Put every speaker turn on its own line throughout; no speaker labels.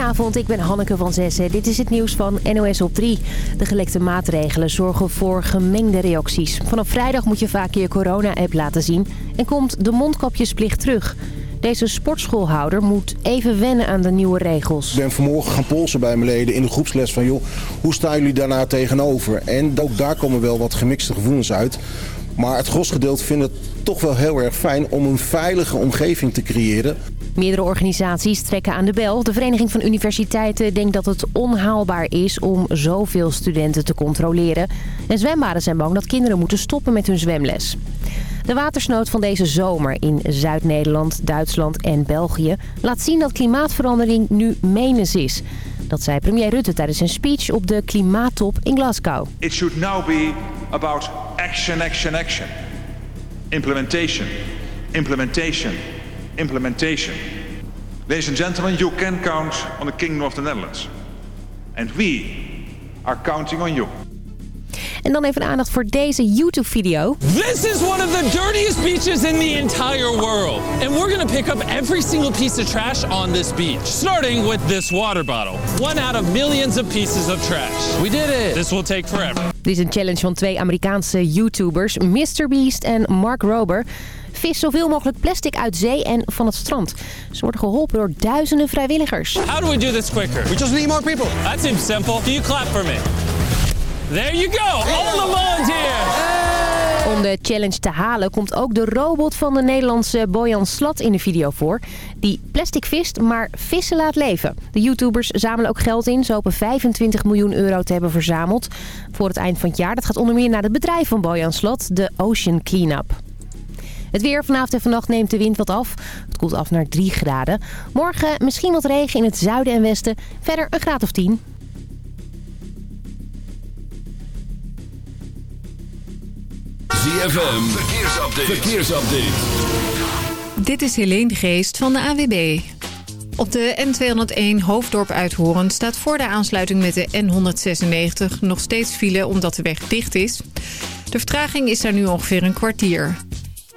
Goedenavond, ik ben Hanneke van Zessen. Dit is het nieuws van NOS op 3. De gelekte maatregelen zorgen voor gemengde reacties. Vanaf vrijdag moet je vaak je corona-app laten zien... en komt de mondkapjesplicht terug. Deze sportschoolhouder moet even wennen aan de nieuwe regels.
Ik ben vanmorgen gaan polsen bij mijn leden in de groepsles van... joh, hoe staan jullie daarna tegenover? En ook daar komen wel wat gemixte gevoelens uit... Maar het grosgedeelte vindt het toch wel heel erg fijn om een veilige omgeving te creëren.
Meerdere organisaties trekken aan de bel. De Vereniging van Universiteiten denkt dat het onhaalbaar is om zoveel studenten te controleren. En zwembaden zijn bang dat kinderen moeten stoppen met hun zwemles. De watersnood van deze zomer in Zuid-Nederland, Duitsland en België... laat zien dat klimaatverandering nu menens is. Dat zei premier Rutte tijdens zijn speech op de klimaattop in Glasgow.
It should now be about action, action, action. Implementation, implementation, implementation. Ladies and gentlemen, you can count on the Kingdom of the Netherlands. And we are counting on you.
En dan even aandacht voor deze YouTube-video.
This is one of the dirtiest beaches in the entire world. And we're gonna pick up every single piece of trash on this beach. Starting with this water bottle. One out of millions of pieces of trash. We did it. This will take forever.
Dit is een challenge van twee Amerikaanse YouTubers, MrBeast en Mark Rober. Vis zoveel mogelijk plastic uit zee en van het strand. Ze worden geholpen door duizenden vrijwilligers.
How do we do this quicker?
We just need more people.
That seems simple. Do you clap for me? There you go. All the volunteers.
Om de challenge te halen komt ook de robot van de Nederlandse Bojan Slat in de video voor. Die plastic vist, maar vissen laat leven. De YouTubers zamelen ook geld in. Ze hopen 25 miljoen euro te hebben verzameld voor het eind van het jaar. Dat gaat onder meer naar het bedrijf van Bojan Slat, de Ocean Cleanup. Het weer vanavond en vannacht neemt de wind wat af. Het koelt af naar 3 graden. Morgen misschien wat regen in het zuiden en westen. Verder een graad of 10.
ZFM, verkeersupdate. verkeersupdate.
Dit is Helene Geest van de AWB. Op de N201 Hoofddorp Uithoren staat voor de aansluiting met de N196 nog steeds file omdat de weg dicht is. De vertraging is daar nu ongeveer een kwartier.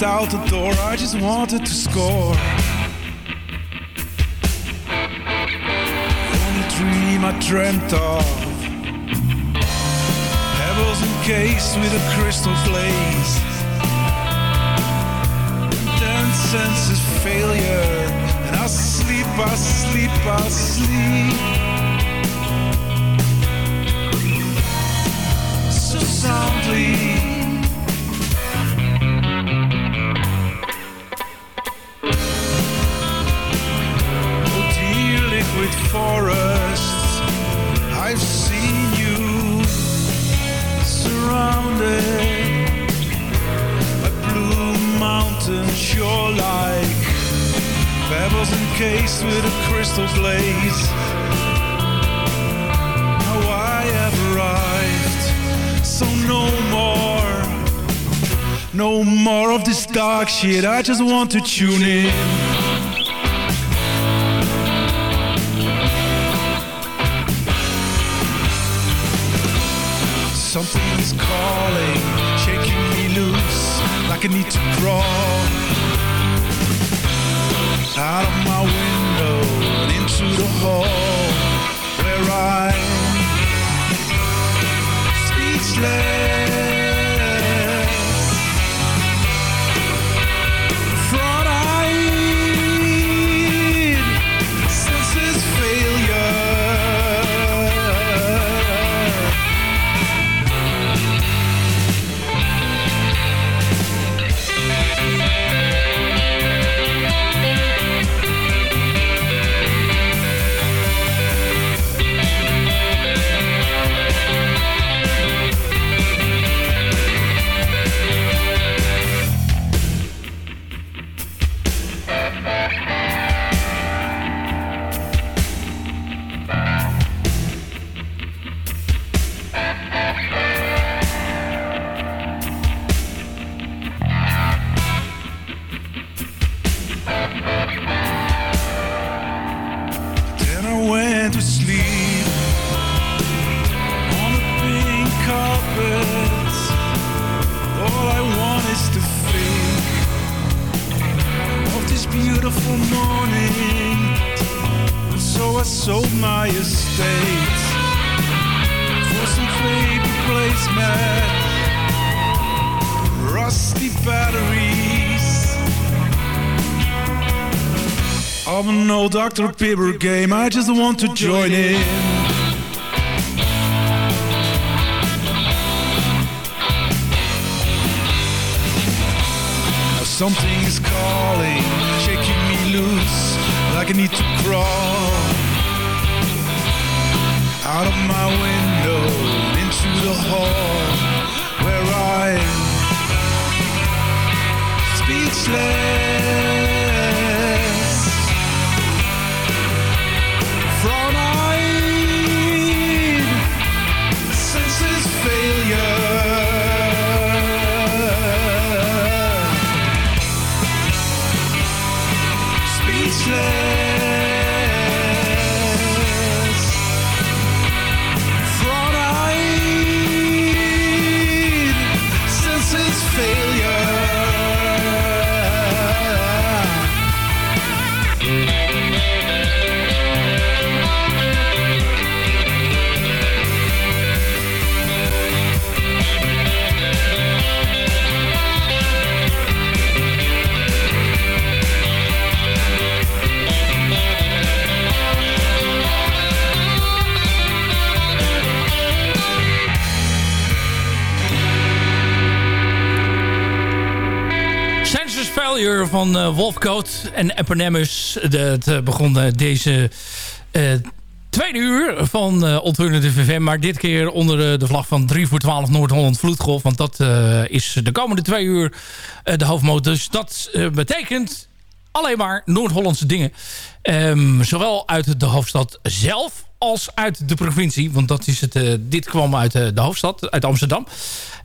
walked out the door, I just wanted to score. Only dream I dreamt of. Pebbles encased with a crystal glaze. Ten senses failure, and I sleep, I sleep, I sleep. So soundly. Forests. I've seen you surrounded by blue mountain shore like pebbles encased with a crystal glaze. Now I have arrived, so no more. No more of this dark shit, I just want to tune in. Something is calling, shaking me loose, like I need to crawl out of my window and into the hall where I'm speechless. No Dr. Pibber game, I just want to join in. Something is calling, shaking me loose, like I need to crawl out of my window into the hall where I'm speechless.
Van eh, Wolfcoat en Eponymous. De- Het eh, begon eh, deze eh, tweede uur van uh, Alternative. Maar dit keer onder de vlag van 3 voor 12 Noord-Holland Vloedgolf. Want dat is de komende twee uur de hoofdmoot. Dus dat betekent alleen maar Noord-Hollandse dingen. Ehm, zowel uit de hoofdstad zelf als uit de provincie. Want dat is het, eh, dit kwam uit eh, de hoofdstad, uit Amsterdam.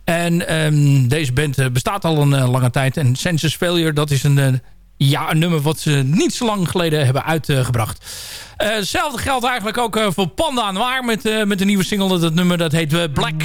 En ehm, deze band eh, bestaat al een lange tijd. En Census Failure, dat is een, ja, een nummer wat ze niet zo lang geleden hebben uitgebracht. Hetzelfde geldt eigenlijk ook voor Panda Noir met, eh, met de nieuwe single. Dat nummer dat heet Black.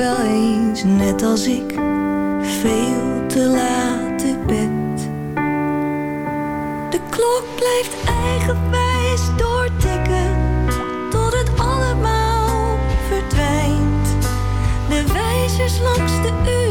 wel eens, net als ik, veel te laat in bed. De klok blijft eigenwijs doortikken, tot het allemaal verdwijnt. De wijzers langs de uur.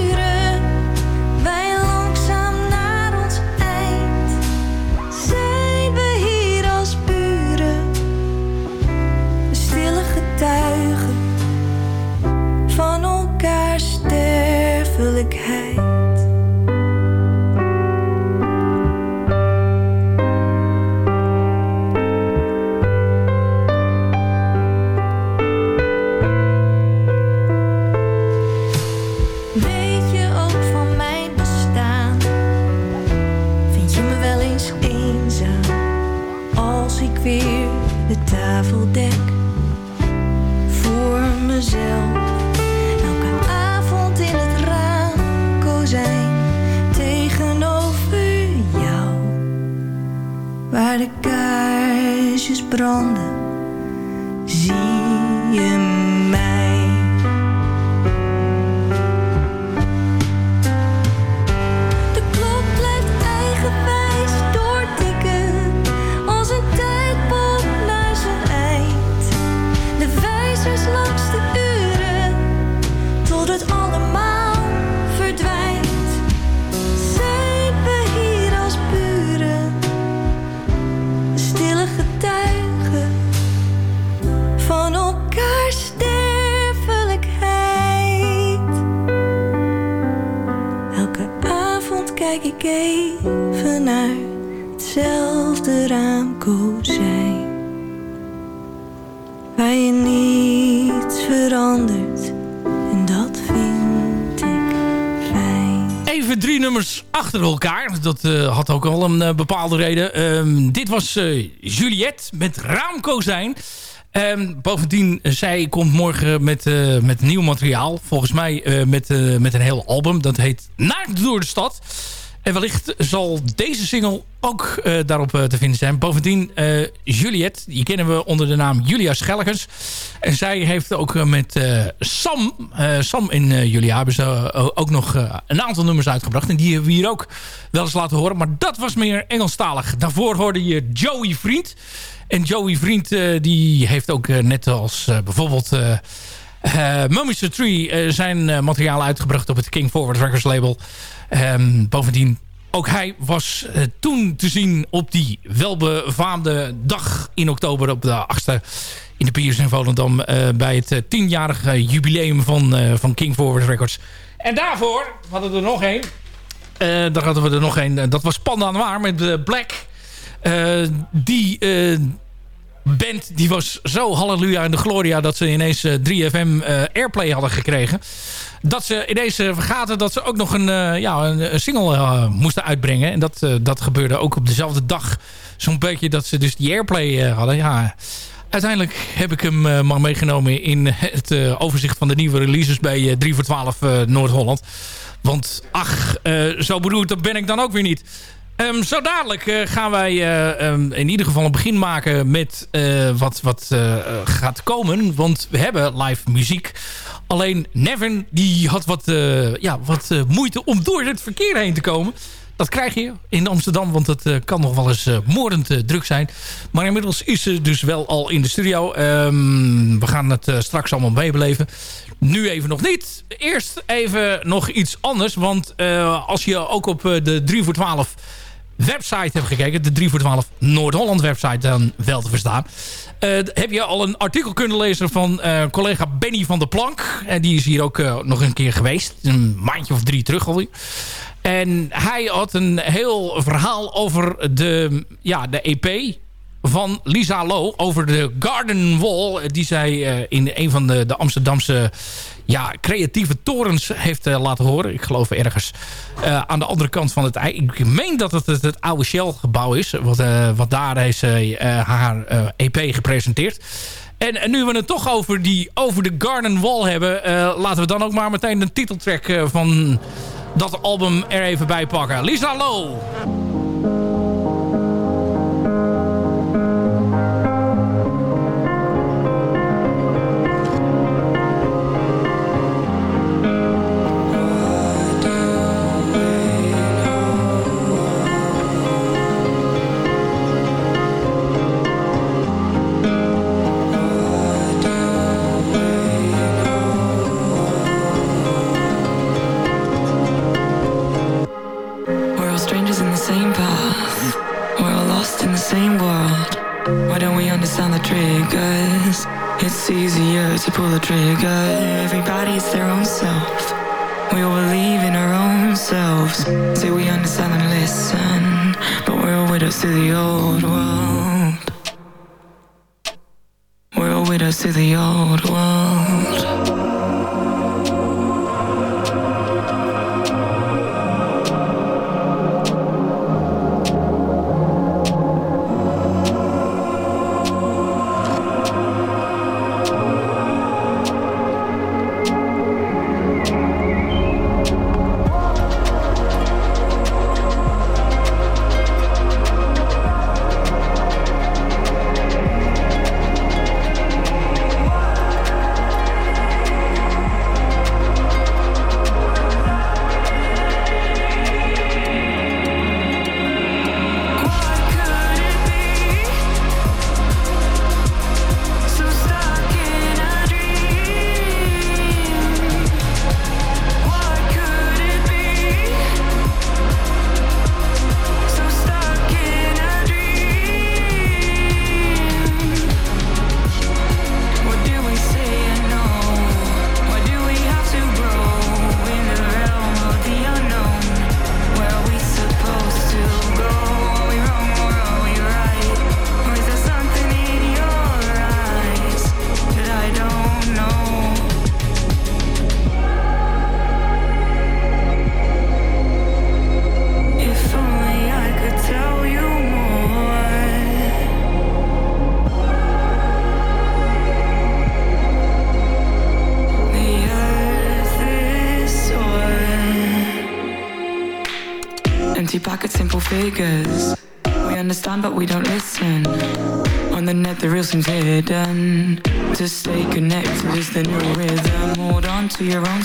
Kaarsjes branden, zie je mij. Hetzelfde raamkozijn. Waar je niets verandert en dat vind ik fijn.
Even drie nummers achter elkaar. Dat eh, had ook al een eh, bepaalde reden. Ehm, dit was eh, Juliette met Raamkozijn. Ehm, bovendien, zij komt morgen met, met nieuw materiaal. Volgens mij met, met een heel album. Dat heet Naakt door de stad. En wellicht zal deze single ook eh, daarop eh, te vinden zijn. Bovendien, eh, Juliette, die kennen we onder de naam Julia Schellekens. En zij heeft ook met Sam, Sam en Julia hebben ze ook nog een aantal nummers uitgebracht. En die hebben we hier ook wel eens laten horen. Maar dat was meer Engelstalig. Daarvoor hoorde je Joey Vriend. En Joey Vriend die heeft ook net als bijvoorbeeld... uh, the Tree zijn materiaal uitgebracht op het King Forward Records label. Ehm, bovendien, ook hij was eh, toen te zien op die welbefaamde dag in oktober op de 8e in de Piers in Volendam eh, bij het eh, tienjarige jubileum van, van King Forward Records. En daarvoor hadden we er nog één. Daar hadden we er nog één. Dat was Panda Noir met Black. Die band die was zo halleluja in de gloria... dat ze ineens eh, 3FM eh, Airplay hadden gekregen. Dat ze ineens eh, vergaten dat ze ook nog een, eh, ja, een, single eh, moesten uitbrengen. En dat, dat gebeurde ook op dezelfde dag. Zo'n beetje dat ze dus die Airplay hadden. Ja, uiteindelijk heb ik hem maar meegenomen in het overzicht van de nieuwe releases bij eh, 3 voor 12 eh, Noord-Holland. Want ach, zo beroerd ben ik dan ook weer niet. Ehm, zo dadelijk gaan wij eh, ehm, in ieder geval een begin maken met wat, wat gaat komen. Want we hebben live muziek. Alleen Nevin die had wat, eh, ja, wat eh, moeite om door het verkeer heen te komen. Dat krijg je in Amsterdam, want het eh, kan nog wel eens moordend druk zijn. Maar inmiddels is ze dus wel al in de studio. Ehm, we gaan het straks allemaal meebeleven. Nu even nog niet. Eerst even nog iets anders. Want als je ook op de 3 voor 12 website hebt gekeken... de 3 voor 12 Noord-Holland website dan wel te verstaan... eh, heb je al een artikel kunnen lezen van eh, collega Benny van der Plank. En die is hier ook eh, nog een keer geweest. Een maandje of drie terug alweer. En hij had een heel verhaal over de, ja, de EP van Lisa Low over de Garden Wall... die zij eh, in een van de, de Amsterdamse ja, creatieve torens heeft eh, laten horen. Ik geloof ergens eh, aan de andere kant van het. Ik meen dat het het, oude Shell-gebouw is. Wat, eh, wat daar heeft eh, haar eh, EP gepresenteerd. En, nu we het toch over, die, over de Garden Wall hebben... eh, laten we dan ook maar meteen de titeltrack eh, van dat album er even bij pakken. Lisa Low.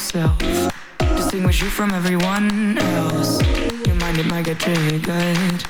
yourself. Distinguish you from everyone else. Your mind, it might get triggered.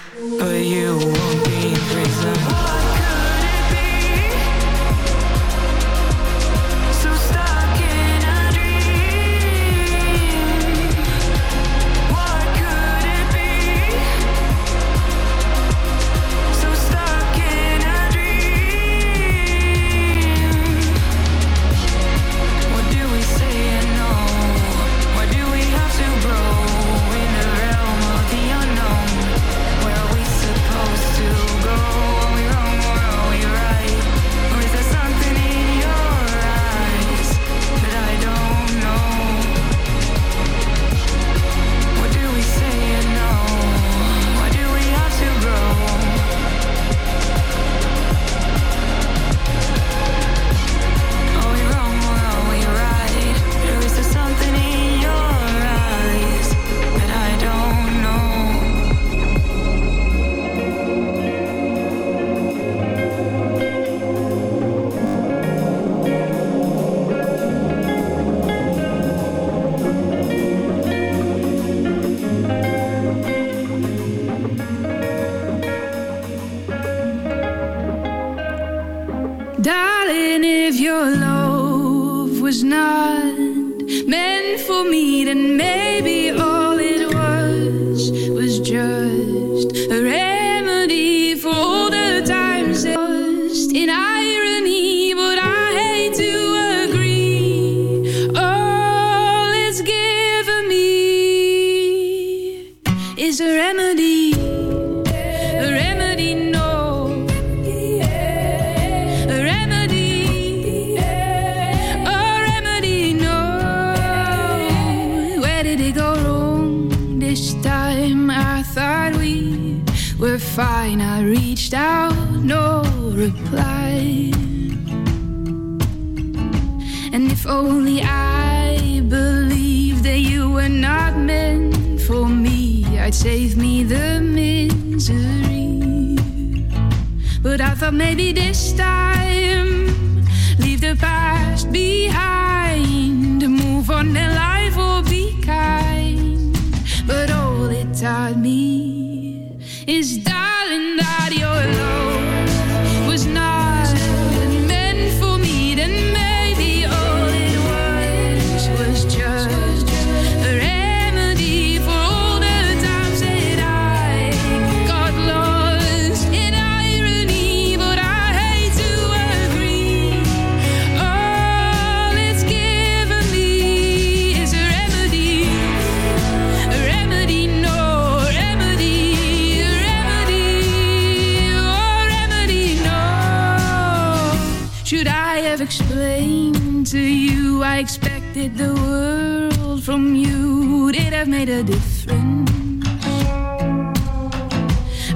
the
world from you, would it have made a difference?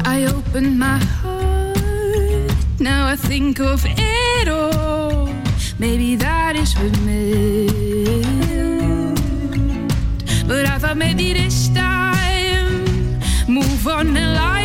I opened my heart, now I think of it all. Maybe that is what meant. But I thought maybe this time, move on and life.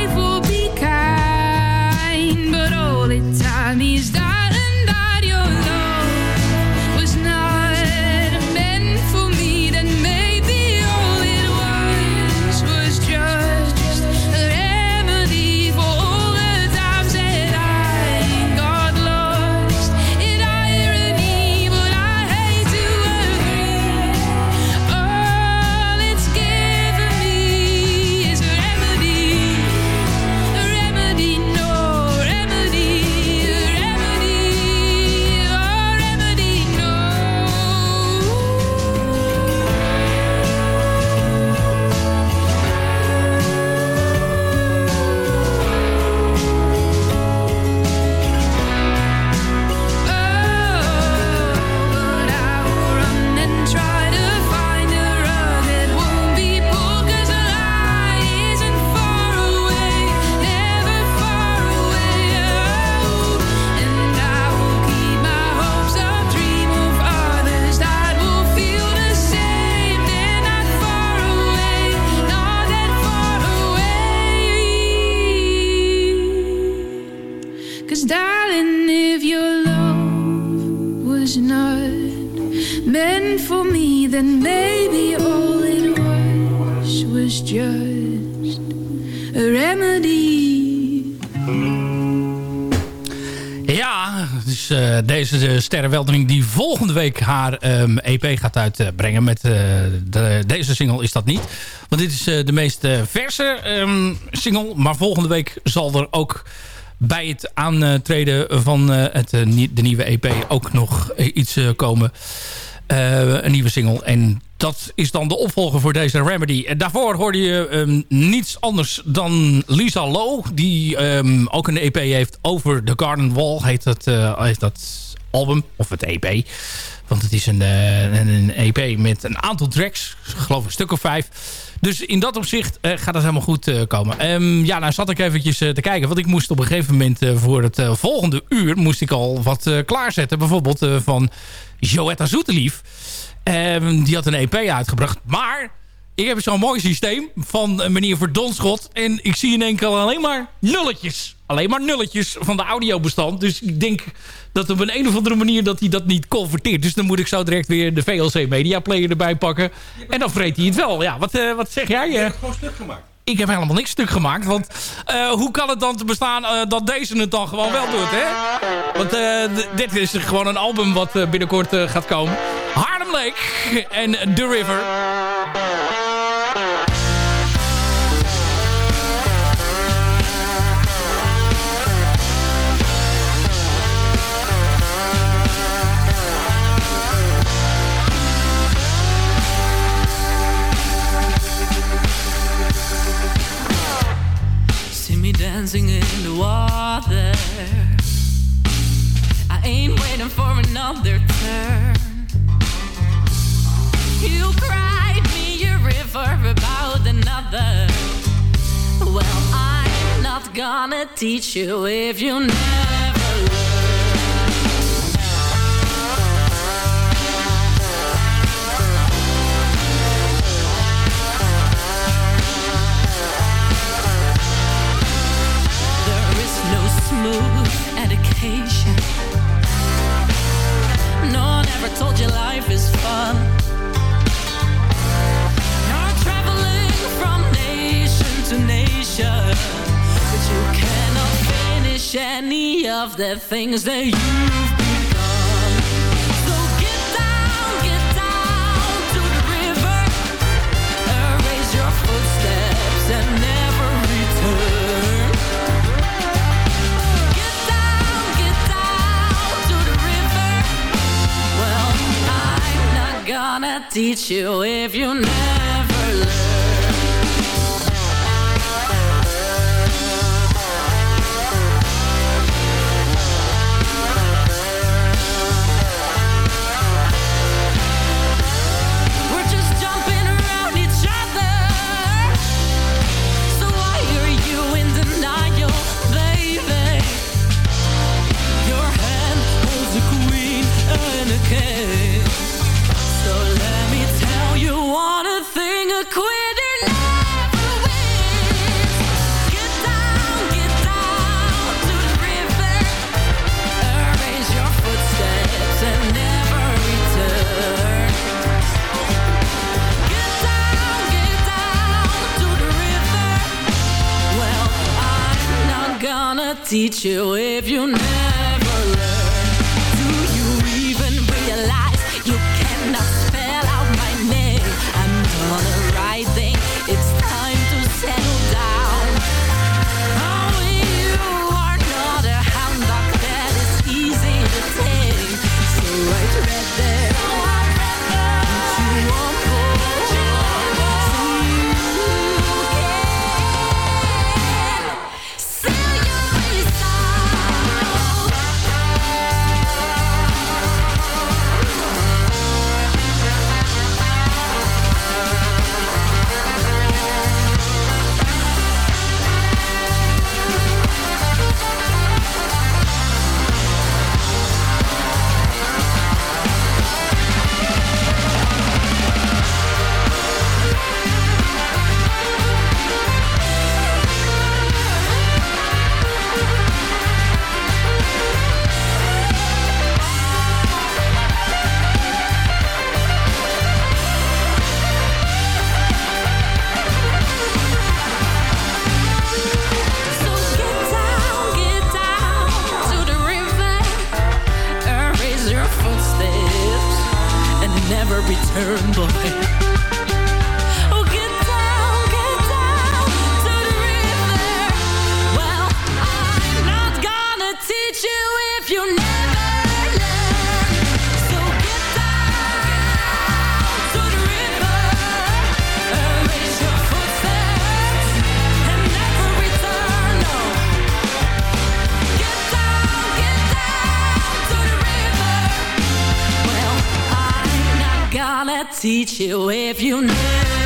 Darling,
if not for me, then maybe all it was just a remedy.
Ja, dus uh, deze sterrenweldering die volgende week haar EP gaat uitbrengen. Met de, deze single is dat niet. Want dit is de meest verse um, single. Maar volgende week zal er ook bij het aantreden van het, de nieuwe EP ook nog iets komen. een nieuwe single. En dat is dan de opvolger voor deze Remedy. En daarvoor hoorde je um, niets anders dan Lisa Low. Die um, ook een EP heeft over The Garden Wall. Heet dat, heet dat album. Of het EP. Want het is een, uh, een EP met een aantal tracks. Ik geloof een stuk of vijf. Dus in dat opzicht uh, gaat het helemaal goed uh, komen. Um, ja, nou zat ik eventjes uh, te kijken. Want ik moest op een gegeven moment voor het volgende uur... moest ik al wat klaarzetten. Bijvoorbeeld van Joetta Zoetelief. Um, die had een EP uitgebracht. Maar ik heb zo'n mooi systeem van meneer Verdonschot. En ik zie in één keer alleen maar nulletjes. Alleen maar nulletjes van de audiobestand. Dus ik denk dat op een, een of andere manier dat hij dat niet converteert. Dus dan moet ik zo direct weer de VLC Media Player erbij pakken. En dan vreet hij het wel. Ja, wat, uh, wat zeg jij? Je
hebt gewoon stuk gemaakt.
Ik heb helemaal niks stuk gemaakt. Want uh, hoe kan het dan te bestaan uh, dat deze het dan gewoon wel doet, hè? Want uh, dit is gewoon een album wat binnenkort gaat komen. Harlem Lake en The River.
In the water. I ain't waiting for another turn. You cried me a river about another. Well, I'm not gonna teach you if you never down to the river. Well, I'm not gonna teach you if you never teach you if you never teach you if you
know.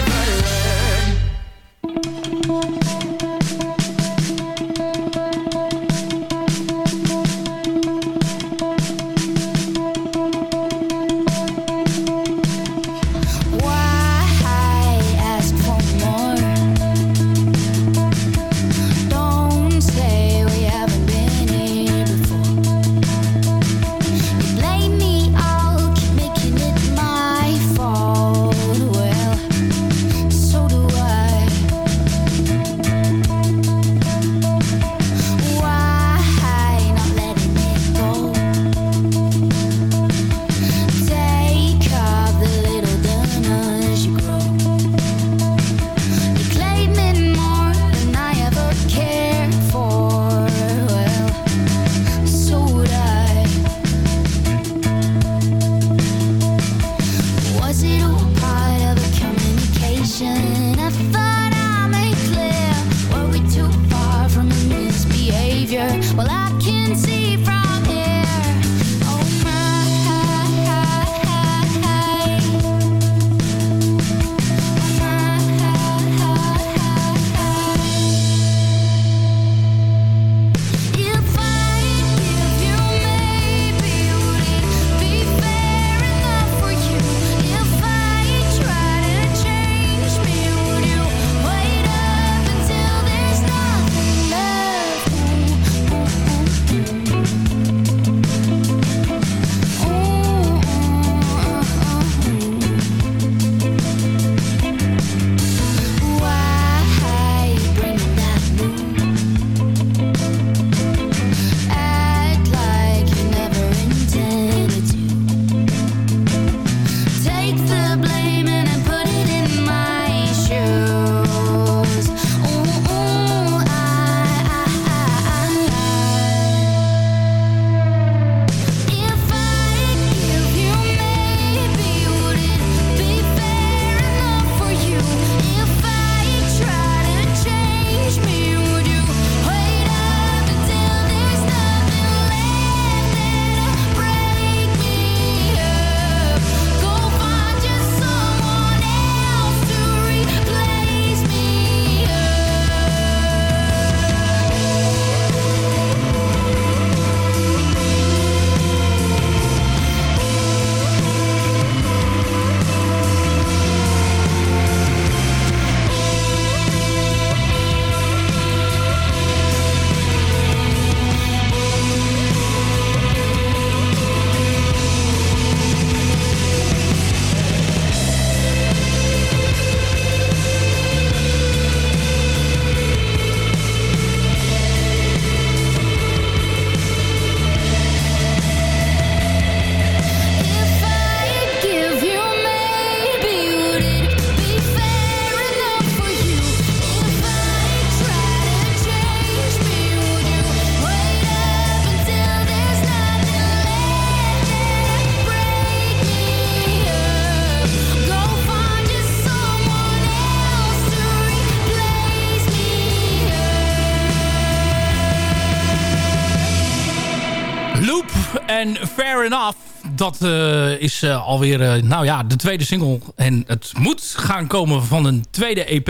En Fair Enough, dat eh, is uh, alweer eh, nou ja, de tweede single. En het moet gaan komen van een tweede EP.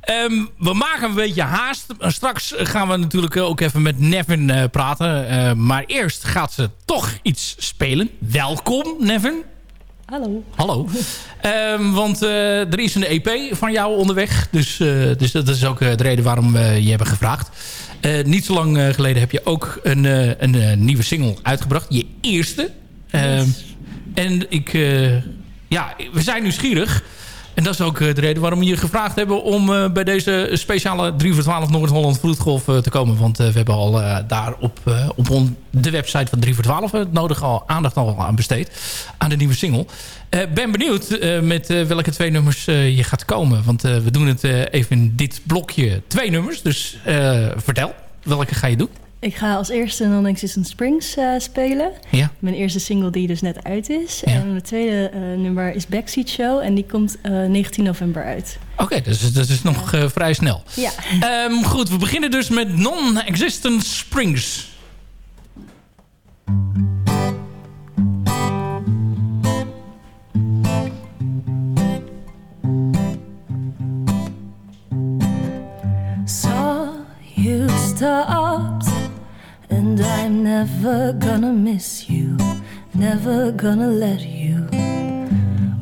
Ehm, we maken een beetje haast. Straks gaan we natuurlijk ook even met Nevin praten. maar eerst gaat ze toch iets spelen. Welkom, Nevin.
Hallo.
Hallo. Ehm, want er is een EP van jou onderweg. Dus, dus dat is ook de reden waarom we je hebben gevraagd. Eh, niet zo lang eh, geleden heb je ook een, eh, een nieuwe single uitgebracht. Je eerste. Yes. Ehm, en ik... ja, we zijn nieuwsgierig. En dat is ook eh, de reden waarom we je gevraagd hebben... om eh, bij deze speciale 3 voor 12 Noord-Holland Vloedgolf eh, te komen. Want we hebben al daar op,
de website van 3 voor 12... het nodige al, aandacht al aan besteed aan de nieuwe single. ben benieuwd met welke twee nummers je gaat komen. Want we doen het even in dit blokje twee nummers. Dus vertel, welke ga je doen?
Ik ga als eerste Non-Existent Springs spelen.
Ja.
Mijn eerste single die dus net uit is. Ja. En mijn tweede nummer is Backseat Show. En die komt 19 november uit.
Oké, okay, dus dat is nog vrij snel.
Ja.
Um, goed, we beginnen dus met Non-Existent Springs.
you stopped And I'm never gonna miss you Never gonna let you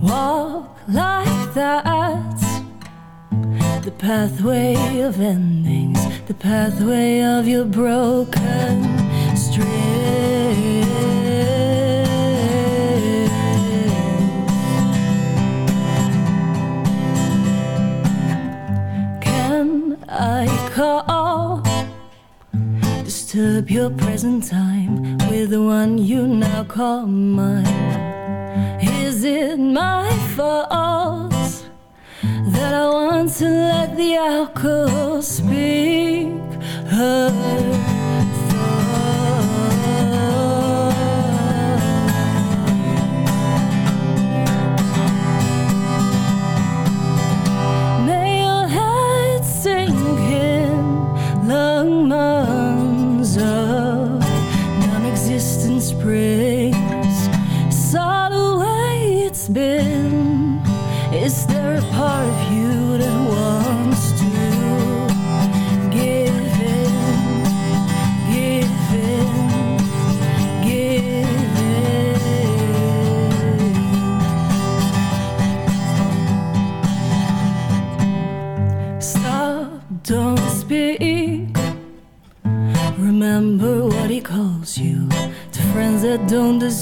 Walk like that. The pathway of endings The pathway of your broken strings Your present time With the one you now call mine. Is it my fault That I want to let the alcohol speak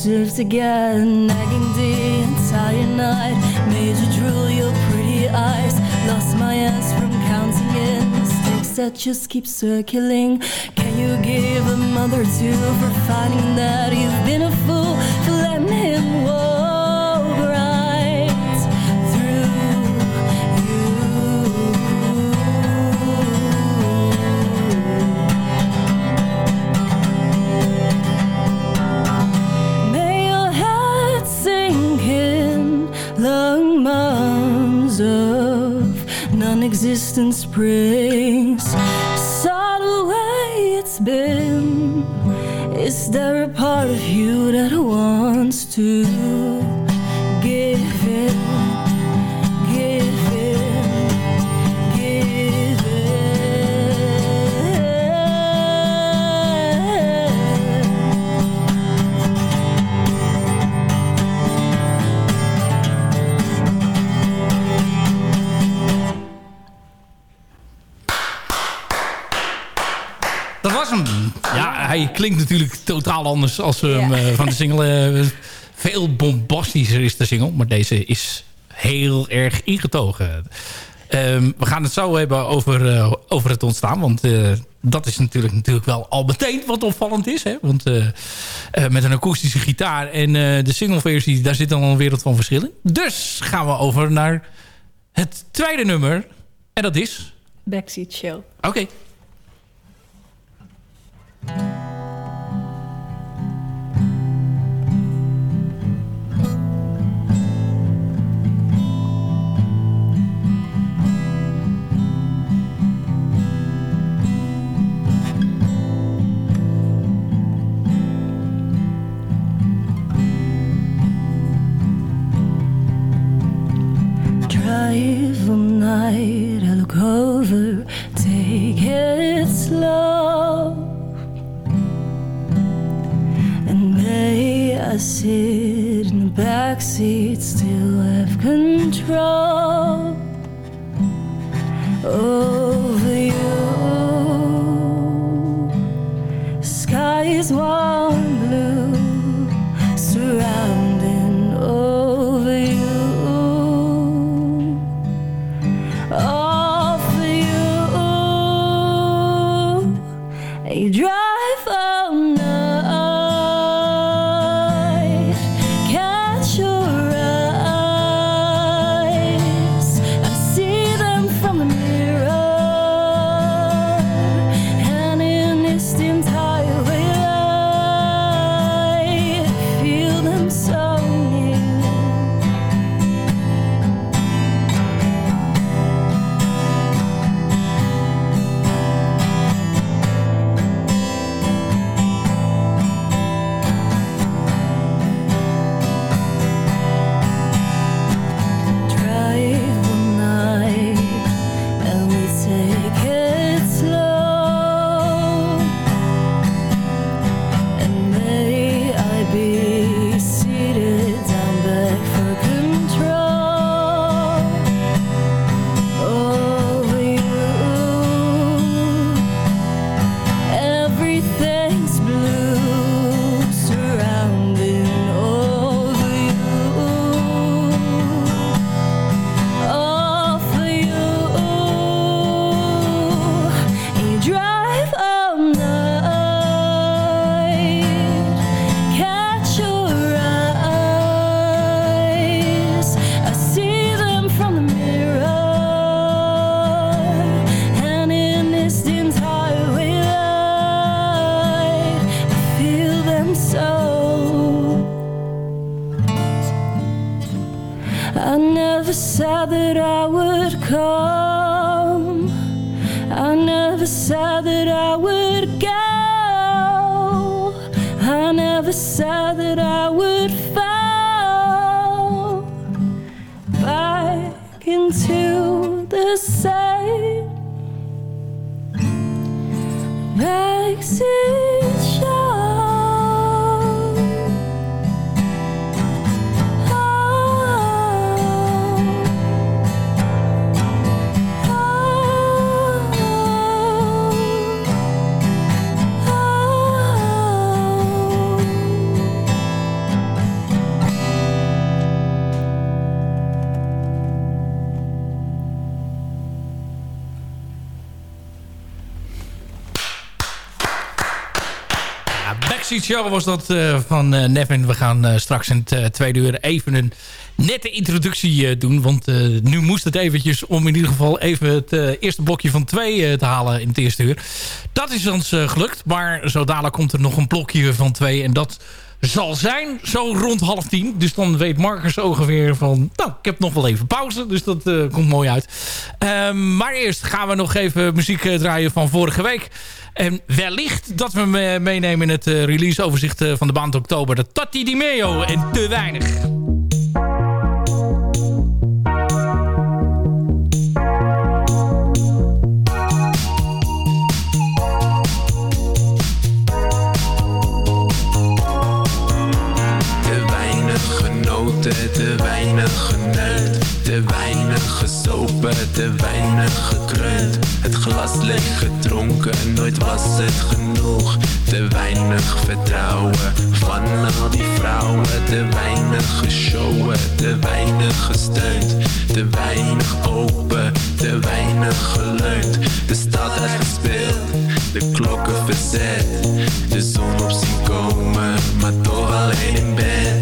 to get nagging the entire night. Made you drool your pretty eyes. Lost my ass from counting in mistakes that just keep circling. Can you give a mother two for finding that you've been a fool non-existent springs. Saw the way it's been. Is there a part of you that wants to
klinkt natuurlijk totaal anders als we hem
Ja.
eh, van de single... eh, veel bombastischer is de single, maar deze is heel erg ingetogen. Ehm, we gaan het zo hebben over, eh, over het ontstaan, want dat is natuurlijk, natuurlijk wel al meteen wat opvallend is. Hè? Want met een akoestische gitaar en de singleversie, daar zit dan al een wereld van verschil in. Dus gaan we over naar het tweede nummer. En dat is...
Backseat Show.
Oké.
Drive night, I look over, take it slow. And may I sit in the backseat, still have control over you. Sky is warm come. I never said that I would go. I never said that I would fall back into the same backseat Show
was dat eh, van eh, Nevin. We gaan eh, straks in het tweede uur even een nette introductie doen. Want nu moest het eventjes om in ieder geval even het eerste blokje van twee te halen in het eerste uur. Dat is ons gelukt. Maar zo dadelijk komt er nog een blokje van twee. En dat zal zijn zo rond half tien. Dus dan weet Marcus ongeveer van... Nou, ik heb nog wel even pauze. Dus dat eh, komt mooi uit. Ehm, maar eerst gaan we nog even muziek eh, draaien van vorige week. En wellicht dat we me- meenemen in het eh, releaseoverzicht van de maand oktober. De Tatti Di Meo en Te Weinig.
Te weinig geneut. Te weinig gesopen, te weinig gekreund. Het glas leeg gedronken, nooit was het genoeg. Te weinig vertrouwen van al die vrouwen. Te weinig geshowen, te weinig gesteund. Te weinig open, te weinig geleund. De stad uitgespeeld, de klokken verzet. De zon op zien komen, maar toch alleen in bed.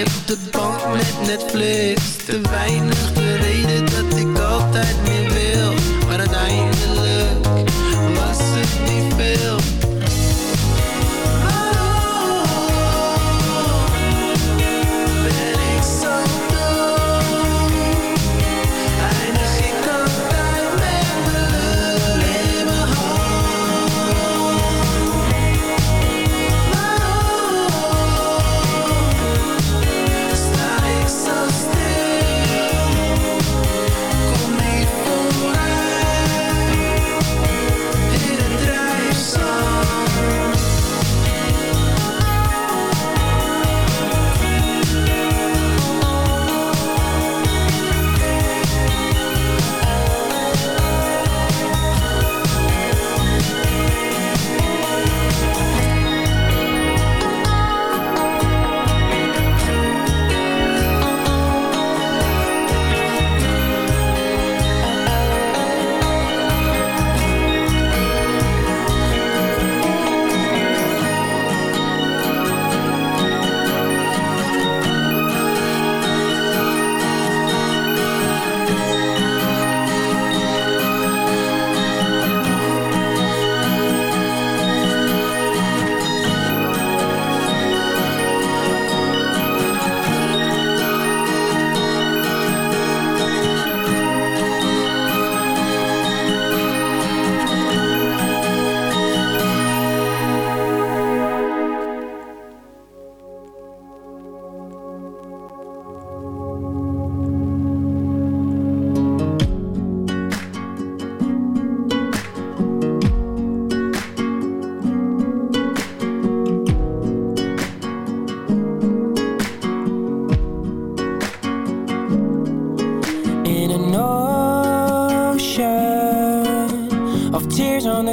En I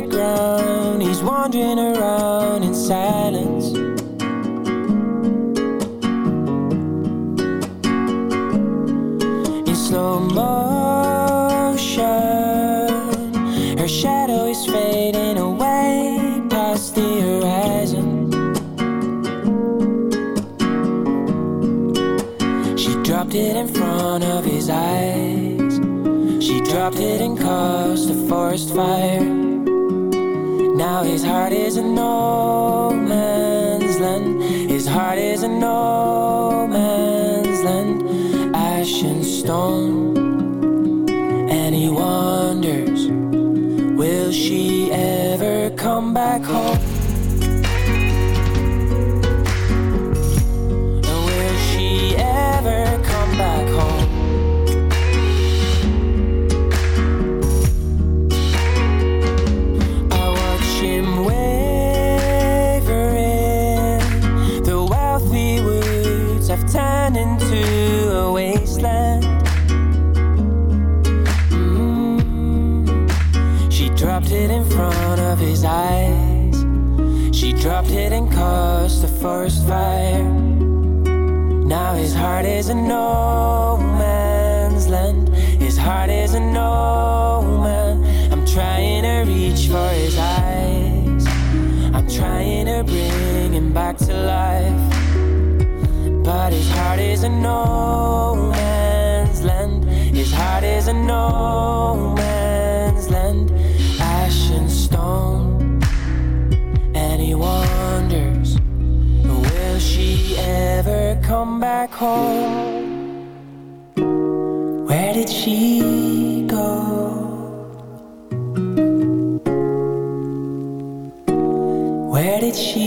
the ground. He's wandering around in silence. In slow motion, her shadow is fading away past the horizon. She dropped it in front of his eyes. She dropped it and caused a forest fire. Land. His heart is in no forest fire. Now his heart is in no man's land. His heart is in no man. I'm trying to reach for his eyes. I'm trying to bring him back to life. But his heart is in no man's land. His heart is in no man's land. Come back home? Where did she go? Where did she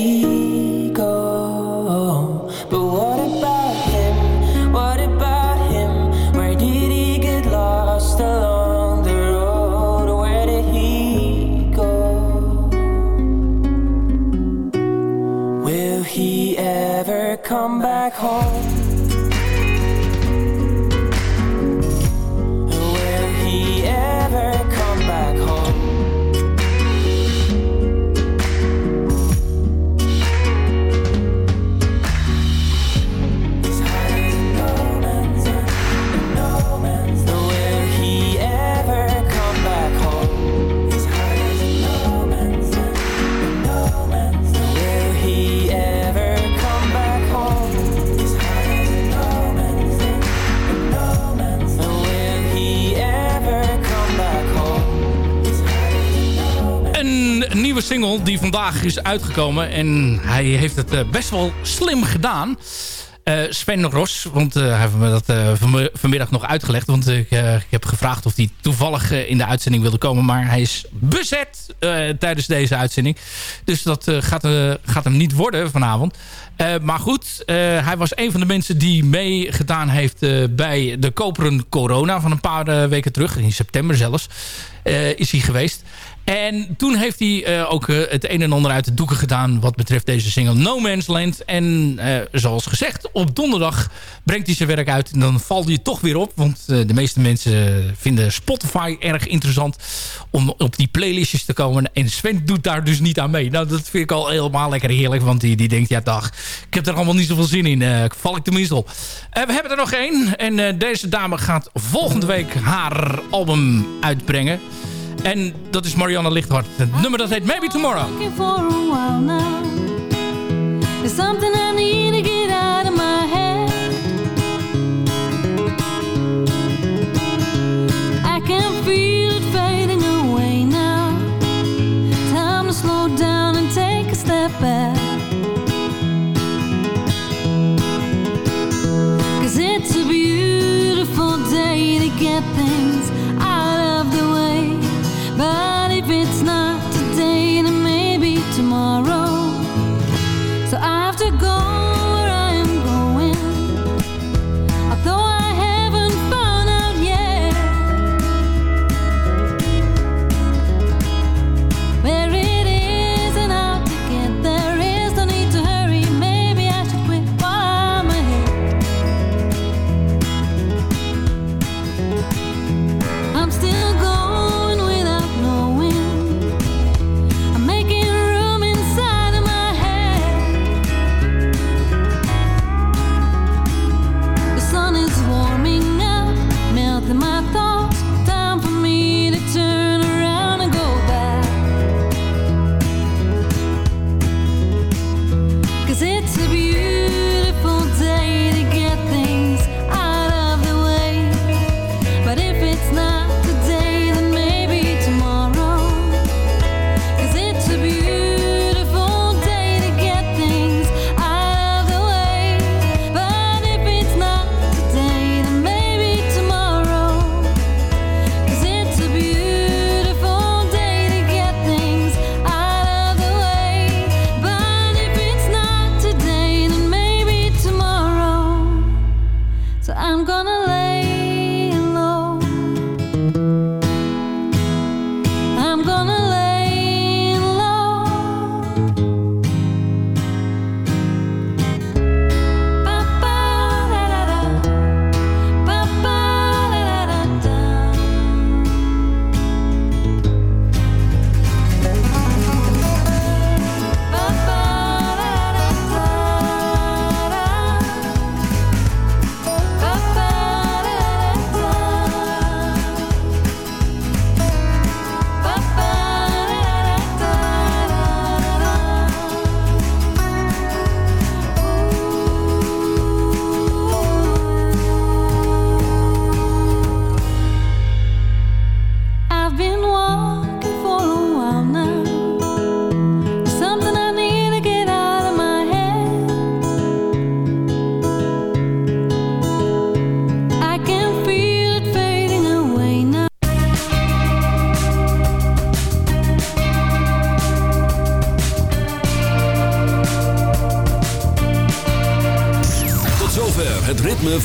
die vandaag is uitgekomen. En hij heeft het eh, best wel slim gedaan. Eh, Sven Ros, want eh, hij heeft me dat vanmi- vanmiddag nog uitgelegd. Want ik, ik heb gevraagd of hij toevallig in de uitzending wilde komen. Maar hij is bezet tijdens deze uitzending. Dus dat gaat, gaat hem niet worden vanavond. Maar goed, hij was een van de mensen die meegedaan heeft bij de Koperen Corona van een paar weken terug. In september zelfs is hij geweest. En toen heeft hij eh, ook eh, het een en ander uit de doeken gedaan... wat betreft deze single No Man's Land. En eh, zoals gezegd, op donderdag brengt hij zijn werk uit. En dan valt hij toch weer op. Want de meeste mensen vinden Spotify erg interessant... om op die playlistjes te komen. En Sven doet daar dus niet aan mee. Nou, dat vind ik al helemaal lekker heerlijk. Want die, die denkt, ja dag, ik heb er allemaal niet zoveel zin in. Val ik tenminste op. We hebben er nog één. En deze dame gaat volgende week haar album uitbrengen. En dat is Marianne Lichthart. Het nummer dat heet Maybe Tomorrow.